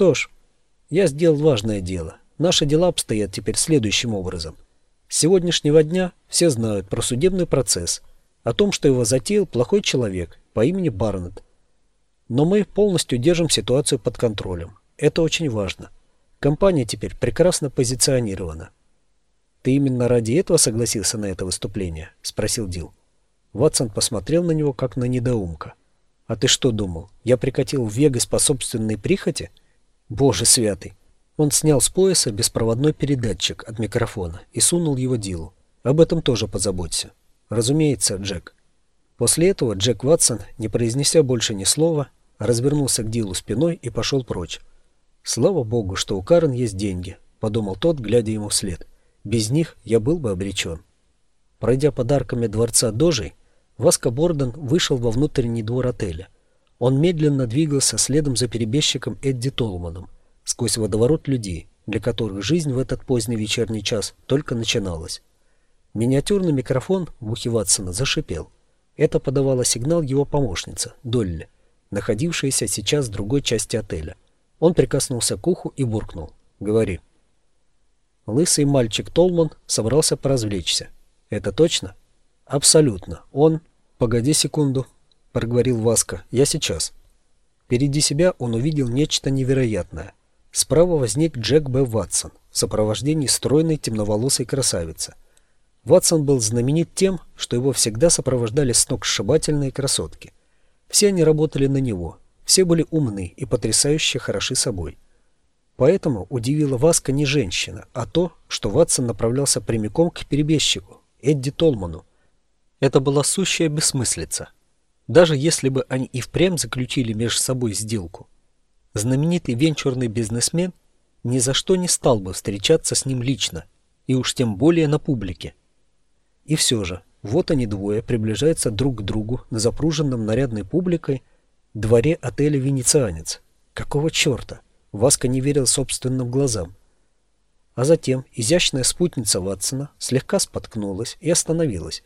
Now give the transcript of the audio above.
Что ж, я сделал важное дело. Наши дела обстоят теперь следующим образом. С сегодняшнего дня все знают про судебный процесс, о том, что его затеял плохой человек по имени Барнетт. Но мы полностью держим ситуацию под контролем. Это очень важно. Компания теперь прекрасно позиционирована. «Ты именно ради этого согласился на это выступление?» – спросил Дил. Ватсон посмотрел на него, как на недоумка. «А ты что думал, я прикатил в Вегас по собственной прихоти?» «Боже святый!» Он снял с пояса беспроводной передатчик от микрофона и сунул его Дилу. «Об этом тоже позаботься». «Разумеется, Джек». После этого Джек Ватсон, не произнеся больше ни слова, развернулся к Дилу спиной и пошел прочь. «Слава богу, что у Карен есть деньги», — подумал тот, глядя ему вслед. «Без них я был бы обречен». Пройдя подарками дворца Дожей, Васко Борден вышел во внутренний двор отеля. Он медленно двигался следом за перебежчиком Эдди Толманом, сквозь водоворот людей, для которых жизнь в этот поздний вечерний час только начиналась. Миниатюрный микрофон в Ватсона зашипел. Это подавала сигнал его помощница, Долли, находившаяся сейчас в другой части отеля. Он прикоснулся к уху и буркнул. «Говори». Лысый мальчик Толман собрался поразвлечься. «Это точно?» «Абсолютно. Он...» «Погоди секунду», — проговорил Васка. «Я сейчас». Впереди себя он увидел нечто невероятное. Справа возник Джек Б. Ватсон в сопровождении стройной темноволосой красавицы. Ватсон был знаменит тем, что его всегда сопровождали сногсшибательные красотки. Все они работали на него, все были умны и потрясающе хороши собой. Поэтому удивила Васка не женщина, а то, что Ватсон направлялся прямиком к перебежчику, Эдди Толману. Это была сущая бессмыслица. Даже если бы они и впрямь заключили между собой сделку. Знаменитый венчурный бизнесмен ни за что не стал бы встречаться с ним лично, и уж тем более на публике. И все же, вот они двое приближаются друг к другу на запруженном нарядной публикой дворе отеля «Венецианец». Какого черта? Васка не верил собственным глазам. А затем изящная спутница Ватсона слегка споткнулась и остановилась.